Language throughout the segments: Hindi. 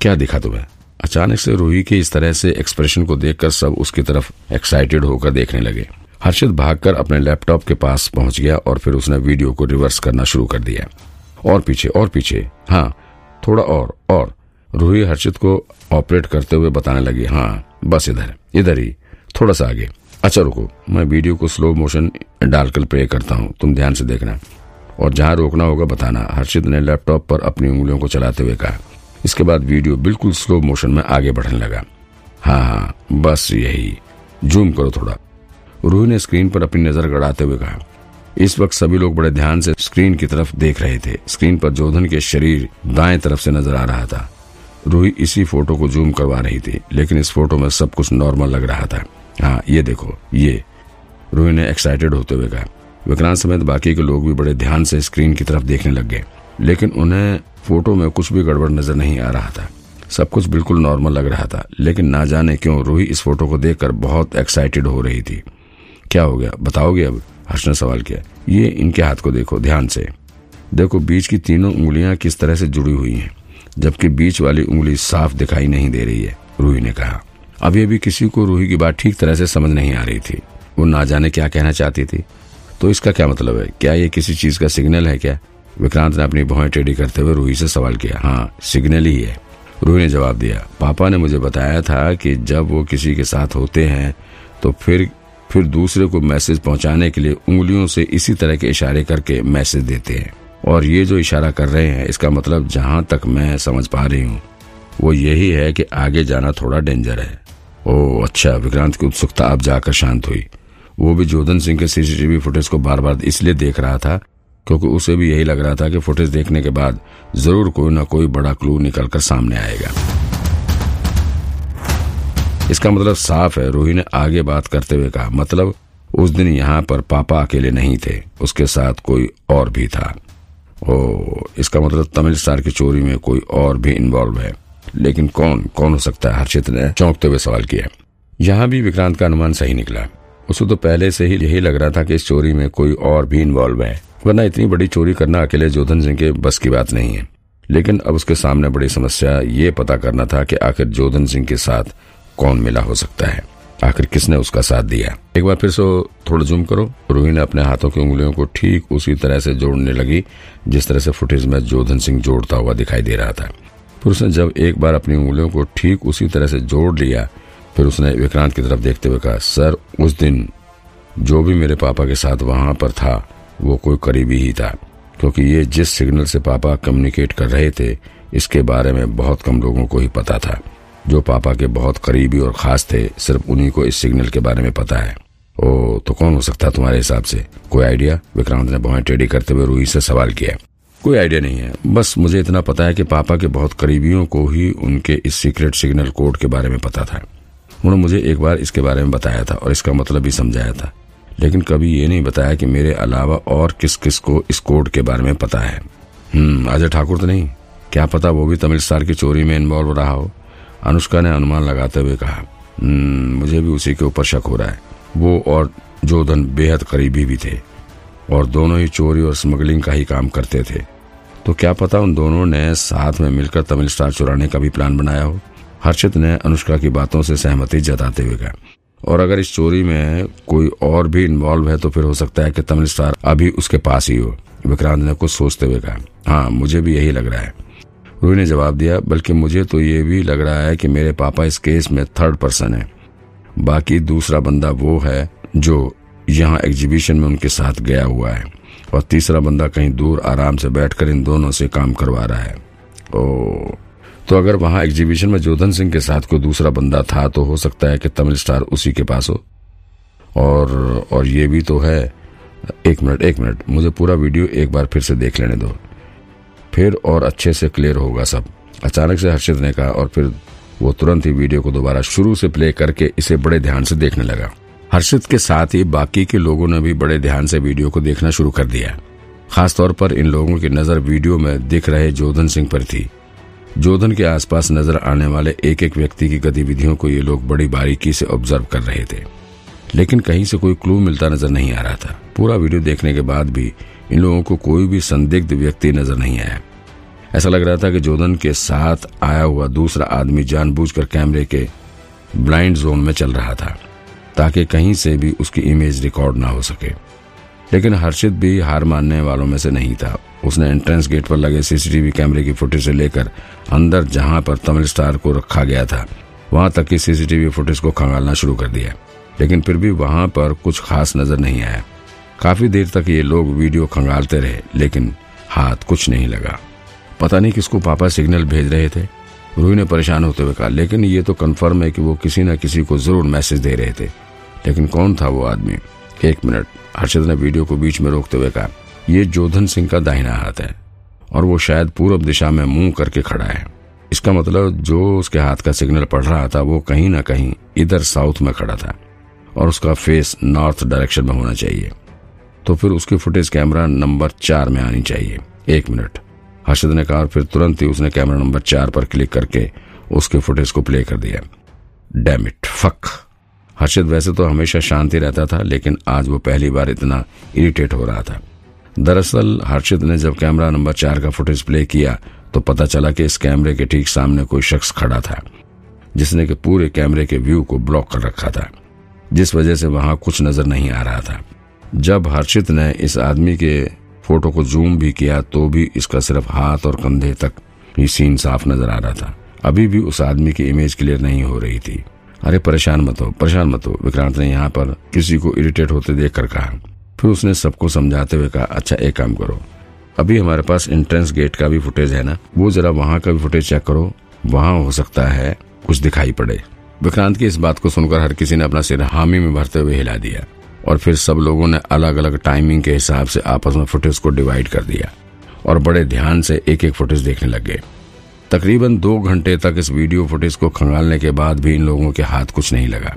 क्या दिखा तुम्हें? अचानक से रूही के इस तरह से एक्सप्रेशन को देखकर सब उसकी तरफ़ एक्साइटेड होकर देखने लगे। हर्षित भागकर अपने लैपटॉप के पास पहुँच गया और फिर उसने वीडियो को रिवर्स करना शुरू कर दिया। और पीछे और पीछे। हाँ थोड़ा और और। रूही हर्षित को ऑपरेट करते हुए बताने लगी हाँ बस इधर इधर ही, थोड़ा सा आगे। अच्छा रुको, मैं वीडियो को स्लो मोशन डालकर प्ले करता हूँ, तुम ध्यान से देखना। और जहाँ रोकना होगा बताना, हर्षित ने लैपटॉप पर अपनी उंगलियों को चलाते हुए कहा। इसके बाद वीडियो बिल्कुल स्लो मोशन में आगे बढ़ने लगा। हाँ हाँ बस यही। जूम करो थोड़ा। रूही ने स्क्रीन पर अपनी नज़र गड़ाते हुए कहा। इस वक्त सभी लोग बड़े ध्यान से स्क्रीन की तरफ़ देख रहे थे। स्क्रीन पर जोधन के शरीर दाएँ तरफ़ से नज़र आ रहा था। रूही इसी फ़ोटो को जूम करवा रही थी, लेकिन इस फ़ोटो में सब कुछ नॉर्मल लग रहा था। हाँ ये देखो, ये। रूही ने एक्साइटेड होते हुए कहा। विक्रांत समेत बाकी के लोग भी बड़े ध्यान से स्क्रीन की तरफ़ देखने लग गए। लेकिन उन्हें फ़ोटो में कुछ भी गड़बड़ नज़र नहीं आ रहा था। सब कुछ बिल्कुल नॉर्मल लग रहा था, लेकिन ना जाने क्यों रूही इस फ़ोटो को देखकर बहुत एक्साइटेड हो रही थी। क्या हो गया? बताओगे अब? हर्ष ने सवाल किया। ये इनके हाथ को देखो, ध्यान से। देखो, बीच की तीनों उंगलियाँ किस तरह से जुड़ी हुई हैं, जबकि बीच वाली उंगली साफ़ दिखाई नहीं दे रही है, रूही ने कहा। अभी अभी किसी को रूही की बात ठीक तरह से समझ नहीं आ रही थी। वो ना जाने क्या कहना चाहती थी। तो इसका क्या मतलब है? क्या ये किसी चीज़ का सिग्नल है क्या? विक्रांत ने अपनी भौएँ टेढ़ी करते हुए रूही से सवाल किया हाँ सिग्नल ही है। रूही ने जवाब दिया, पापा ने मुझे बताया था कि जब वो किसी के साथ होते हैं तो फिर फिर दूसरे को मैसेज पहुँचाने के लिए उंगलियों से इसी तरह के इशारे करके मैसेज देते हैं। और ये जो इशारा कर रहे हैं, इसका मतलब जहाँ तक मैं समझ पा रही हूँ, वो यही है कि आगे जाना थोड़ा डेंजर है। ओ अच्छा विक्रांत की उत्सुकता अब जाकर शांत हुई। वो भी जोधन सिंह के सीसीटीवी फुटेज को बार बार इसलिए देख रहा था क्योंकि उसे भी यही लग रहा था कि फुटेज देखने के बाद ज़रूर कोई ना कोई बड़ा क्लू निकलकर सामने आएगा। इसका मतलब साफ़ है, रूही ने आगे बात करते हुए कहा मतलब उस दिन यहाँ पर पापा अकेले नहीं थे, उसके साथ कोई और भी था। ओ, इसका मतलब तमिल स्टार की चोरी में कोई और भी इन्वॉल्व है। लेकिन कौन कौन हो सकता है? हर्षित ने चौंकते हुए सवाल किया। यहाँ भी विक्रांत का अनुमान सही निकला। उसे तो पहले से ही यही लग रहा था कि इस चोरी में कोई और भी इन्वॉल्व है। वरना इतनी बड़ी चोरी करना अकेले जोधन सिंह के बस की बात नहीं है। लेकिन अब उसके सामने बड़ी समस्या ये पता करना था कि आखिर जोधन सिंह के साथ कौन मिला हो सकता है। आखिर किसने उसका साथ दिया? एक बार फिर से थोड़ा जूम करो। रूही ने अपने हाथों की उंगलियों को ठीक उसी तरह से जोड़ने लगी, जिस तरह से फुटेज में जोधन सिंह जोड़ता हुआ दिखाई दे रहा था। फिर उसने जब एक बार अपनी उंगलियों को ठीक उसी तरह से जोड़ लिया फिर उसने विक्रांत की तरफ़ देखते हुए कहा, सर, उस दिन जो भी मेरे पापा के साथ वहाँ पर था, वो कोई करीबी ही था, क्योंकि ये जिस सिग्नल से पापा कम्युनिकेट कर रहे थे, इसके बारे में बहुत कम लोगों को ही पता था। जो पापा के बहुत करीबी और खास थे, सिर्फ़ उन्हीं को इस सिग्नल के बारे में पता है। ओ तो कौन हो सकता तुम्हारे हिसाब से? कोई आइडिया? विक्रांत ने बहुत टेडी करते हुए रूही से सवाल किया। कोई आइडिया नहीं है। बस मुझे इतना पता है कि पापा के बहुत करीबियों को ही उनके इस सीक्रेट सिग्नल कोड के बारे में पता था। उन्होंने मुझे एक बार इसके बारे में बताया था और इसका मतलब भी समझाया था। लेकिन कभी ये नहीं बताया कि मेरे अलावा और किस किस को इस कोड के बारे में पता है। हम्म अजय ठाकुर तो नहीं। क्या पता वो भी तमिल स्टार की चोरी में इन्वॉल्व रहा हो। अनुष्का ने अनुमान लगाते हुए कहा मुझे भी उसी के ऊपर शक हो रहा है। वो और जोधन बेहद करीबी भी थे और दोनों ही चोरी और स्मगलिंग का ही काम करते थे। तो क्या पता उन दोनों ने साथ में मिलकर तमिल स्टार चुराने का भी प्लान बनाया हो? हर्षित ने अनुष्का की बातों से सहमति जताते हुए कहा। और अगर इस चोरी में कोई और भी इन्वॉल्व है तो फिर हो सकता है कि तमिल स्टार अभी उसके पास ही हो, विक्रांत ने कुछ सोचते हुए कहा। हाँ मुझे भी यही लग रहा है। रूही ने जवाब दिया, बल्कि मुझे तो ये भी लग रहा है कि मेरे पापा इस केस में थर्ड पर्सन है। बाकी दूसरा बंदा वो है जो यहाँ एग्जीबिशन में उनके साथ गया हुआ है। और तीसरा बंदा कहीं दूर आराम से बैठकर इन दोनों से काम करवा रहा है। ओ तो अगर वहाँ एग्जीबिशन में जोधन सिंह के साथ कोई दूसरा बंदा था तो हो सकता है कि तमिल स्टार उसी के पास हो। और और ये भी तो है। एक मिनट एक मिनट। मुझे पूरा वीडियो एक बार फिर से देख लेने दो। फिर और अच्छे से क्लियर होगा सब। अचानक से हर्षित ने कहा और फिर वो तुरंत ही वीडियो को दोबारा शुरू से प्ले करके इसे बड़े ध्यान से देखने लगा। हर्षित के साथ ही बाकी के लोगों ने भी बड़े ध्यान से वीडियो को देखना शुरू कर दिया। खासतौर पर इन लोगों की नज़र वीडियो में दिख रहे जोधन सिंह पर थी। जोधन के आसपास नज़र आने वाले एक एक व्यक्ति की गतिविधियों को ये लोग बड़ी बारीकी से ऑब्ज़र्व कर रहे थे। लेकिन कहीं से कोई क्लू मिलता नज़र नहीं आ रहा था। पूरा वीडियो देखने के बाद भी इन लोगों को कोई भी संदिग्ध व्यक्ति नज़र नहीं आया। ऐसा लग रहा था कि जोधन के साथ आया हुआ दूसरा आदमी जानबूझकर कैमरे के ब्लाइंड जोन में चल रहा था, ताकि कहीं से भी उसकी इमेज रिकॉर्ड ना हो सके। लेकिन हर्षित भी हार मानने वालों में से नहीं था। उसने एंट्रेंस गेट पर लगे सीसीटीवी कैमरे की फुटेज से लेकर अंदर जहाँ पर तमिल स्टार को रखा गया था, वहाँ तक की सीसीटीवी फुटेज को खंगालना शुरू कर दिया। लेकिन फिर भी वहाँ पर कुछ खास नज़र नहीं आया। काफ़ी देर तक ये लोग वीडियो खंगालते रहे, लेकिन हाथ कुछ नहीं लगा। पता नहीं किसको पापा सिग्नल भेज रहे थे। रूही ने परेशान होते हुए कहा, लेकिन ये तो कन्फर्म है कि वो किसी न किसी को ज़रूर मैसेज दे रहे थे। लेकिन कौन था वो आदमी? एक मिनट। हर्षद ने वीडियो को बीच में रोकते हुए कहा, ये जोधन सिंह का दाहिना हाथ है और वो शायद पूर्व दिशा में मुँह करके खड़ा है। इसका मतलब जो उसके हाथ का सिग्नल पड़ रहा था, वो कहीं ना कहीं इधर साउथ में खड़ा था और उसका फेस नॉर्थ डायरेक्शन में होना चाहिए। तो फिर उसकी फुटेज कैमरा नंबर चार में आनी चाहिए। एक मिनट। हर्षद ने कहा फिर तुरंत ही उसने कैमरा नंबर चार पर क्लिक करके उसके फुटेज को प्ले कर दिया। Dammit fuck. हर्षद वैसे तो हमेशा शांति रहता था, लेकिन आज वो पहली बार इतना इरिटेट हो रहा था। दरअसल हर्षित ने जब कैमरा नंबर चार का फुटेज प्ले किया तो पता चला कि इस कैमरे के ठीक सामने कोई शख्स खड़ा था, जिसने के पूरे कैमरे के व्यू को ब्लॉक कर रखा था, जिस वजह से वहाँ कुछ नज़र नहीं आ रहा था। जब हर्षित ने इस आदमी के फ़ोटो को जूम भी किया तो भी इसका सिर्फ़ हाथ और कंधे तक ही सीन साफ़ नज़र आ रहा था। अभी भी उस आदमी की इमेज क्लियर नहीं हो रही थी। अरे परेशान मत हो, परेशान मत हो, विक्रांत ने यहाँ पर किसी को इरिटेट होते देख कर कहा। फिर उसने सबको समझाते हुए कहा अच्छा एक काम करो, अभी हमारे पास एंट्रेंस गेट का भी फुटेज है ना? वो जरा वहाँ का भी फुटेज चेक करो, वहाँ हो सकता है कुछ दिखाई पड़े। विक्रांत की इस बात को सुनकर हर किसी ने अपना सिर हामी में भरते हुए हिला दिया और फिर सब लोगों ने अलग अलग टाइमिंग के हिसाब से आपस में फुटेज को डिवाइड कर दिया और बड़े ध्यान से एक एक फुटेज देखने लग गए। तकरीबन दो घंटे तक इस वीडियो फुटेज को खंगालने के बाद भी इन लोगों के हाथ कुछ नहीं लगा।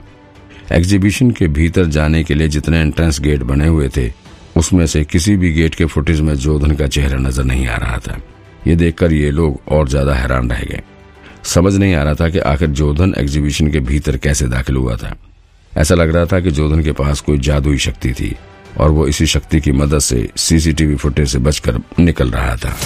एग्जीबिशन के भीतर जाने के लिए जितने एंट्रेंस गेट बने हुए थे, उसमें से किसी भी गेट के फुटेज में जोधन का चेहरा नज़र नहीं आ रहा था। ये देखकर ये लोग और ज़्यादा हैरान रह गए। समझ नहीं आ रहा था कि आखिर जोधन एग्जीबिशन के भीतर कैसे दाखिल हुआ था। ऐसा लग रहा था कि जोधन के पास कोई जादुई शक्ति थी और वो इसी शक्ति की मदद से सीसीटीवी फुटेज से बचकर निकल रहा था।